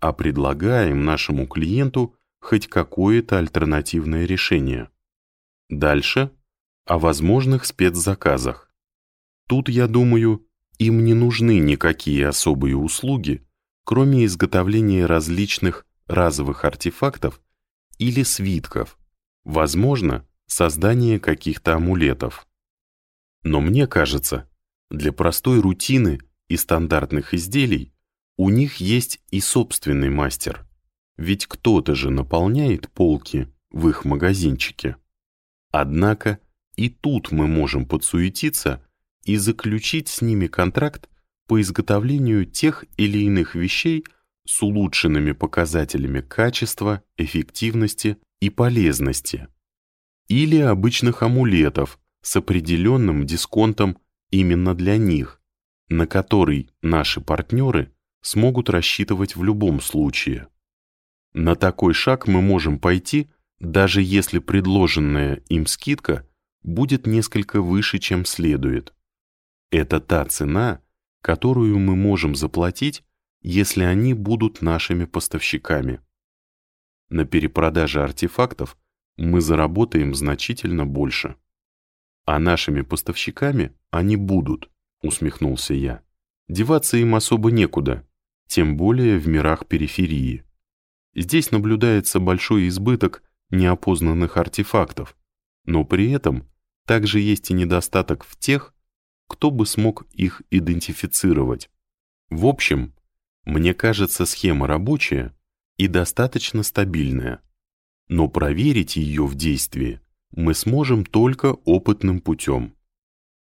A: а предлагаем нашему клиенту хоть какое-то альтернативное решение. Дальше о возможных спецзаказах. Тут, я думаю, им не нужны никакие особые услуги, кроме изготовления различных разовых артефактов или свитков, возможно, создание каких-то амулетов. Но мне кажется, для простой рутины и стандартных изделий у них есть и собственный мастер – ведь кто-то же наполняет полки в их магазинчике. Однако и тут мы можем подсуетиться и заключить с ними контракт по изготовлению тех или иных вещей с улучшенными показателями качества, эффективности и полезности. Или обычных амулетов с определенным дисконтом именно для них, на который наши партнеры смогут рассчитывать в любом случае. На такой шаг мы можем пойти, даже если предложенная им скидка будет несколько выше, чем следует. Это та цена, которую мы можем заплатить, если они будут нашими поставщиками. На перепродаже артефактов мы заработаем значительно больше. А нашими поставщиками они будут, усмехнулся я. Деваться им особо некуда, тем более в мирах периферии. Здесь наблюдается большой избыток неопознанных артефактов, но при этом также есть и недостаток в тех, кто бы смог их идентифицировать. В общем, мне кажется, схема рабочая и достаточно стабильная, но проверить ее в действии мы сможем только опытным путем.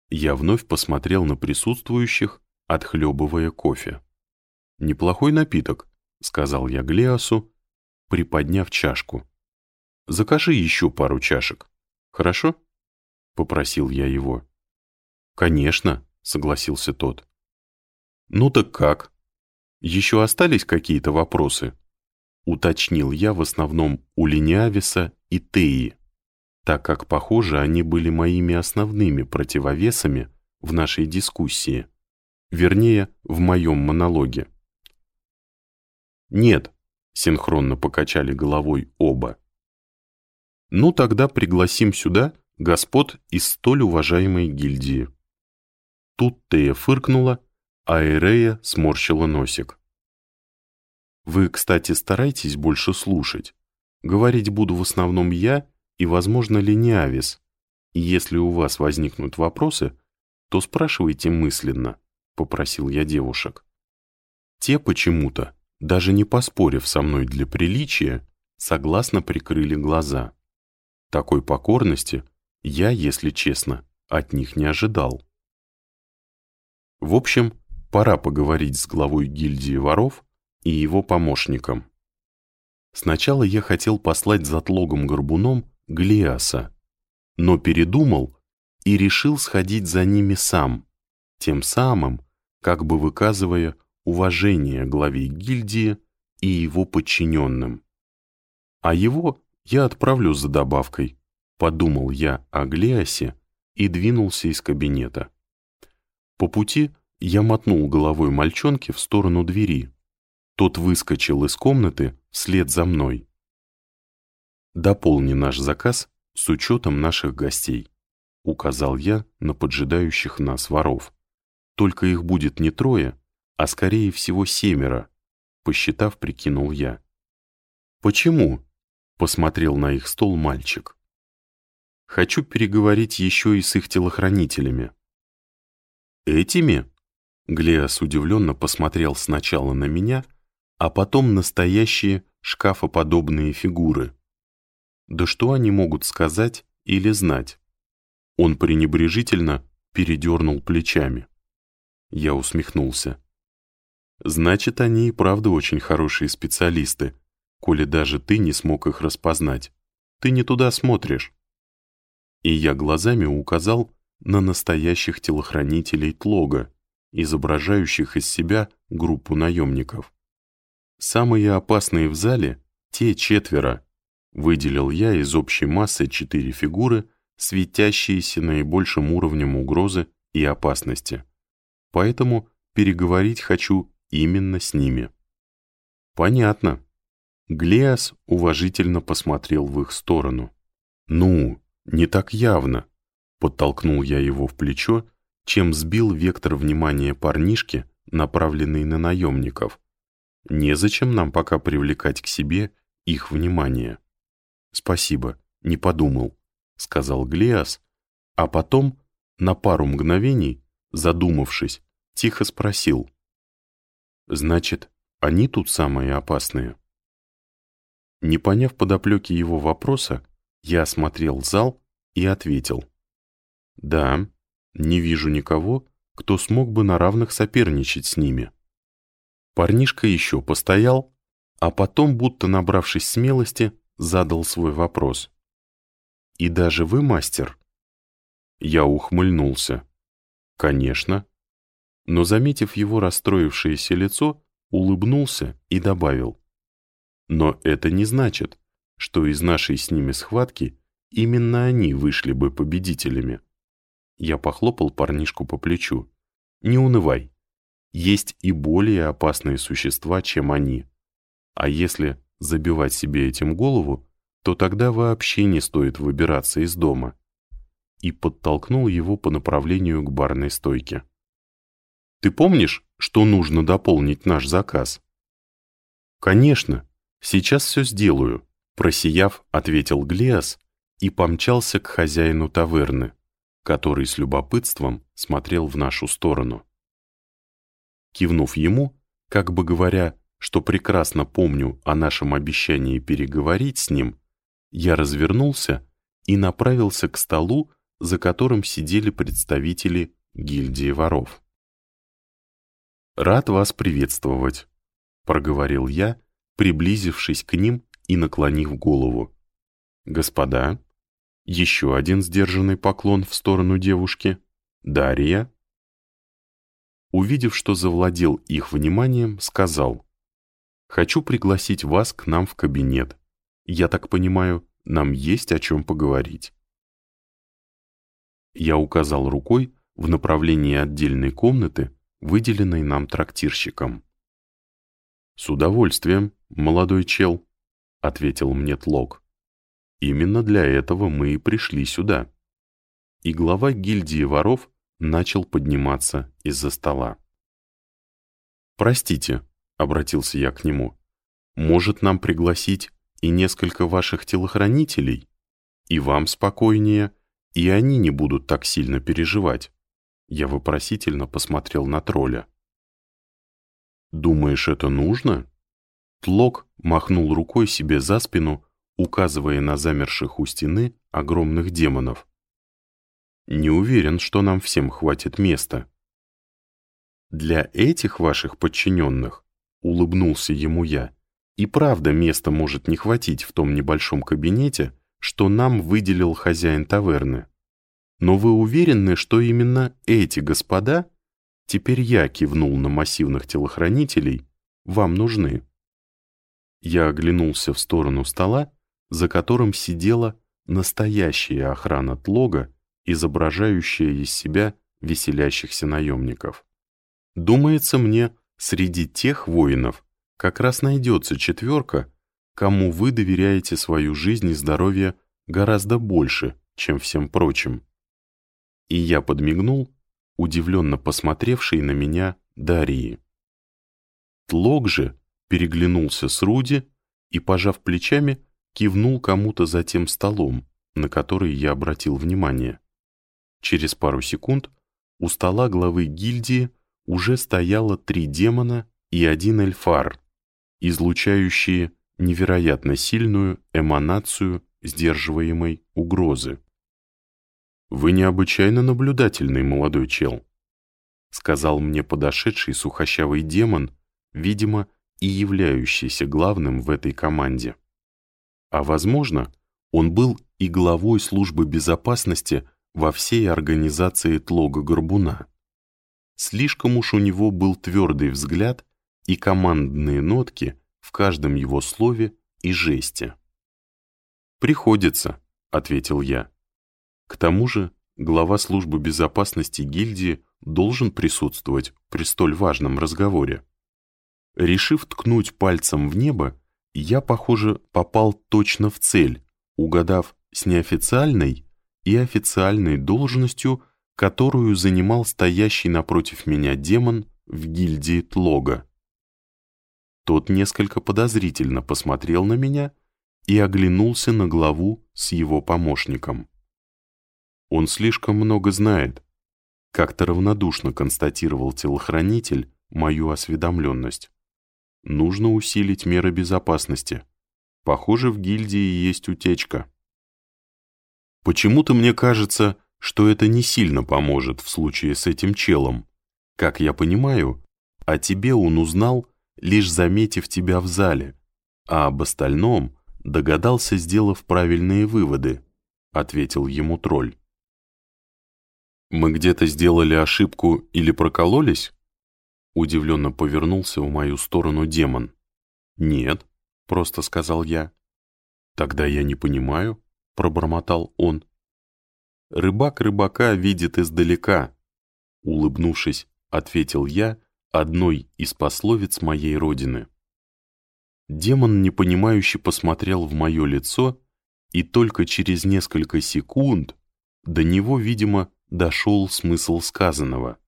A: Я вновь посмотрел на присутствующих, отхлебывая кофе. «Неплохой напиток», — сказал я Глеасу, приподняв чашку. «Закажи еще пару чашек, хорошо?» — попросил я его. «Конечно», — согласился тот. «Ну так как? Еще остались какие-то вопросы?» Уточнил я в основном у Линявиса и Теи, так как, похоже, они были моими основными противовесами в нашей дискуссии, вернее, в моем монологе. «Нет», — синхронно покачали головой оба. «Ну тогда пригласим сюда господ из столь уважаемой гильдии». Тут Тея фыркнула, а Эрея сморщила носик. «Вы, кстати, старайтесь больше слушать. Говорить буду в основном я и, возможно, Лениавис. И если у вас возникнут вопросы, то спрашивайте мысленно», — попросил я девушек. Те почему-то даже не поспорив со мной для приличия, согласно прикрыли глаза. Такой покорности я, если честно, от них не ожидал. В общем, пора поговорить с главой гильдии воров и его помощником. Сначала я хотел послать за тлогом-горбуном Глиаса, но передумал и решил сходить за ними сам, тем самым, как бы выказывая уважение главе гильдии и его подчиненным. А его я отправлю за добавкой, подумал я о Глеосе и двинулся из кабинета. По пути я мотнул головой мальчонки в сторону двери. Тот выскочил из комнаты вслед за мной. «Дополни наш заказ с учетом наших гостей», — указал я на поджидающих нас воров. «Только их будет не трое, а скорее всего семеро, посчитав, прикинул я. «Почему?» — посмотрел на их стол мальчик. «Хочу переговорить еще и с их телохранителями». «Этими?» Глеас удивленно посмотрел сначала на меня, а потом настоящие шкафоподобные фигуры. Да что они могут сказать или знать? Он пренебрежительно передернул плечами. Я усмехнулся. Значит, они и правда очень хорошие специалисты, коли даже ты не смог их распознать. Ты не туда смотришь. И я глазами указал на настоящих телохранителей Тлога, изображающих из себя группу наемников. Самые опасные в зале — те четверо. Выделил я из общей массы четыре фигуры, светящиеся наибольшим уровнем угрозы и опасности. Поэтому переговорить хочу именно с ними. Понятно. Глеас уважительно посмотрел в их сторону. «Ну, не так явно», — подтолкнул я его в плечо, чем сбил вектор внимания парнишки, направленный на наемников. Незачем нам пока привлекать к себе их внимание. «Спасибо, не подумал», — сказал Глеас, а потом, на пару мгновений, задумавшись, тихо спросил. Значит, они тут самые опасные. Не поняв подоплеки его вопроса, я осмотрел зал и ответил. Да, не вижу никого, кто смог бы на равных соперничать с ними. Парнишка еще постоял, а потом, будто набравшись смелости, задал свой вопрос. «И даже вы мастер?» Я ухмыльнулся. «Конечно но, заметив его расстроившееся лицо, улыбнулся и добавил. «Но это не значит, что из нашей с ними схватки именно они вышли бы победителями». Я похлопал парнишку по плечу. «Не унывай. Есть и более опасные существа, чем они. А если забивать себе этим голову, то тогда вообще не стоит выбираться из дома». И подтолкнул его по направлению к барной стойке. Ты помнишь, что нужно дополнить наш заказ?» «Конечно, сейчас все сделаю», — просияв, ответил Глеас и помчался к хозяину таверны, который с любопытством смотрел в нашу сторону. Кивнув ему, как бы говоря, что прекрасно помню о нашем обещании переговорить с ним, я развернулся и направился к столу, за которым сидели представители гильдии воров. «Рад вас приветствовать», — проговорил я, приблизившись к ним и наклонив голову. «Господа, еще один сдержанный поклон в сторону девушки. Дарья». Увидев, что завладел их вниманием, сказал, «Хочу пригласить вас к нам в кабинет. Я так понимаю, нам есть о чем поговорить». Я указал рукой в направлении отдельной комнаты, выделенной нам трактирщиком. «С удовольствием, молодой чел», — ответил мне Тлок. «Именно для этого мы и пришли сюда». И глава гильдии воров начал подниматься из-за стола. «Простите», — обратился я к нему, — «может нам пригласить и несколько ваших телохранителей? И вам спокойнее, и они не будут так сильно переживать». Я вопросительно посмотрел на тролля. «Думаешь, это нужно?» Тлок махнул рукой себе за спину, указывая на замерших у стены огромных демонов. «Не уверен, что нам всем хватит места». «Для этих ваших подчиненных», — улыбнулся ему я, «и правда места может не хватить в том небольшом кабинете, что нам выделил хозяин таверны. Но вы уверены, что именно эти господа, теперь я кивнул на массивных телохранителей, вам нужны?» Я оглянулся в сторону стола, за которым сидела настоящая охрана Тлога, изображающая из себя веселящихся наемников. Думается мне, среди тех воинов как раз найдется четверка, кому вы доверяете свою жизнь и здоровье гораздо больше, чем всем прочим. И я подмигнул, удивленно посмотревший на меня Дарьи. Тлог же переглянулся с Руди и, пожав плечами, кивнул кому-то за тем столом, на который я обратил внимание. Через пару секунд у стола главы гильдии уже стояло три демона и один эльфар, излучающие невероятно сильную эманацию сдерживаемой угрозы. «Вы необычайно наблюдательный молодой чел», — сказал мне подошедший сухощавый демон, видимо, и являющийся главным в этой команде. А возможно, он был и главой службы безопасности во всей организации Тлога Горбуна. Слишком уж у него был твердый взгляд и командные нотки в каждом его слове и жесте. «Приходится», — ответил я. К тому же глава службы безопасности гильдии должен присутствовать при столь важном разговоре. Решив ткнуть пальцем в небо, я, похоже, попал точно в цель, угадав с неофициальной и официальной должностью, которую занимал стоящий напротив меня демон в гильдии Тлога. Тот несколько подозрительно посмотрел на меня и оглянулся на главу с его помощником. Он слишком много знает. Как-то равнодушно констатировал телохранитель мою осведомленность. Нужно усилить меры безопасности. Похоже, в гильдии есть утечка. Почему-то мне кажется, что это не сильно поможет в случае с этим челом. Как я понимаю, о тебе он узнал, лишь заметив тебя в зале, а об остальном догадался, сделав правильные выводы, ответил ему тролль. Мы где-то сделали ошибку или прокололись? Удивленно повернулся в мою сторону демон. «Нет», — просто сказал я. «Тогда я не понимаю», — пробормотал он. «Рыбак рыбака видит издалека», — улыбнувшись, ответил я одной из пословиц моей родины. Демон непонимающе посмотрел в мое лицо, и только через несколько секунд до него, видимо, дошел смысл сказанного.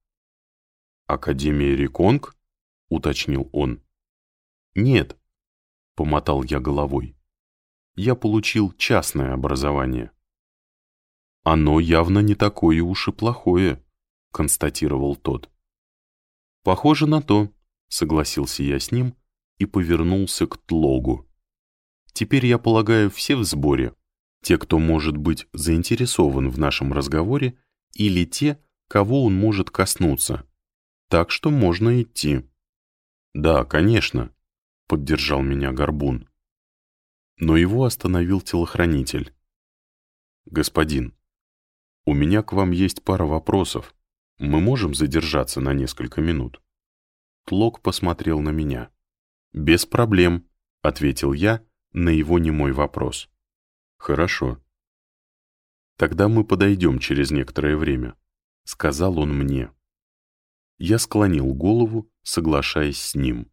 A: «Академия Реконг?» — уточнил он. «Нет», — помотал я головой. «Я получил частное образование». «Оно явно не такое уж и плохое», — констатировал тот. «Похоже на то», — согласился я с ним и повернулся к Тлогу. «Теперь, я полагаю, все в сборе. Те, кто может быть заинтересован в нашем разговоре, или те, кого он может коснуться. Так что можно идти». «Да, конечно», — поддержал меня Горбун. Но его остановил телохранитель. «Господин, у меня к вам есть пара вопросов. Мы можем задержаться на несколько минут?» Тлок посмотрел на меня. «Без проблем», — ответил я на его немой вопрос. «Хорошо». «Тогда мы подойдем через некоторое время», — сказал он мне. Я склонил голову, соглашаясь с ним.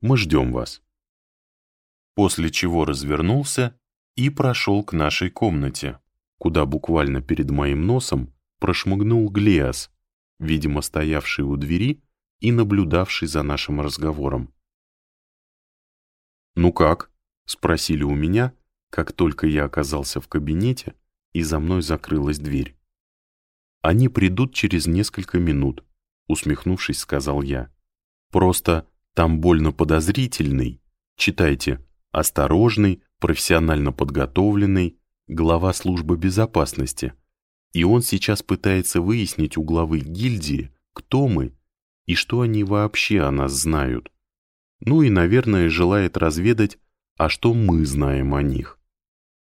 A: «Мы ждем вас». После чего развернулся и прошел к нашей комнате, куда буквально перед моим носом прошмыгнул Глеас, видимо, стоявший у двери и наблюдавший за нашим разговором. «Ну как?» — спросили у меня, как только я оказался в кабинете, и за мной закрылась дверь. «Они придут через несколько минут», — усмехнувшись, сказал я. «Просто там больно подозрительный. Читайте, осторожный, профессионально подготовленный, глава службы безопасности. И он сейчас пытается выяснить у главы гильдии, кто мы и что они вообще о нас знают. Ну и, наверное, желает разведать, а что мы знаем о них.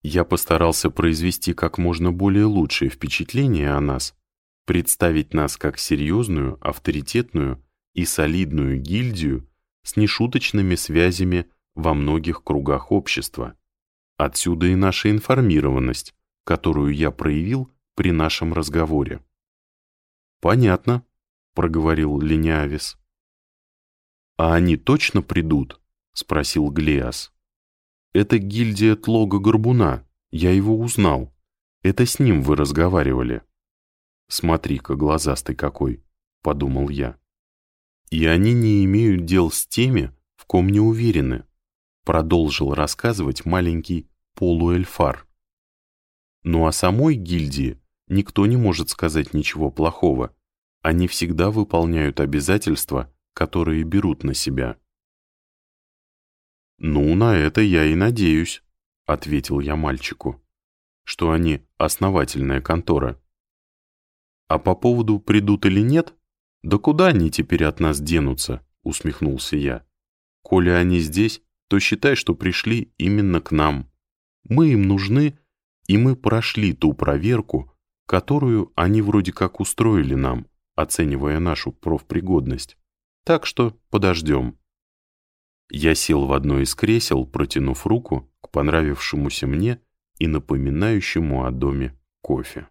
A: Я постарался произвести как можно более лучшее впечатление о нас, представить нас как серьезную, авторитетную и солидную гильдию с нешуточными связями во многих кругах общества. Отсюда и наша информированность, которую я проявил при нашем разговоре. «Понятно», — проговорил Лениавис. «А они точно придут?» — спросил Глеас. «Это гильдия Тлога Горбуна, я его узнал. Это с ним вы разговаривали». «Смотри-ка, глазастый какой», — подумал я. «И они не имеют дел с теми, в ком не уверены продолжил рассказывать маленький полуэльфар. Ну а самой гильдии никто не может сказать ничего плохого. Они всегда выполняют обязательства, которые берут на себя. «Ну, на это я и надеюсь», — ответил я мальчику, «что они основательная контора». «А по поводу придут или нет? Да куда они теперь от нас денутся?» — усмехнулся я. «Коли они здесь, то считай, что пришли именно к нам. Мы им нужны, и мы прошли ту проверку, которую они вроде как устроили нам, оценивая нашу профпригодность. Так что подождем. Я сел в одно из кресел, протянув руку к понравившемуся мне и напоминающему о доме кофе.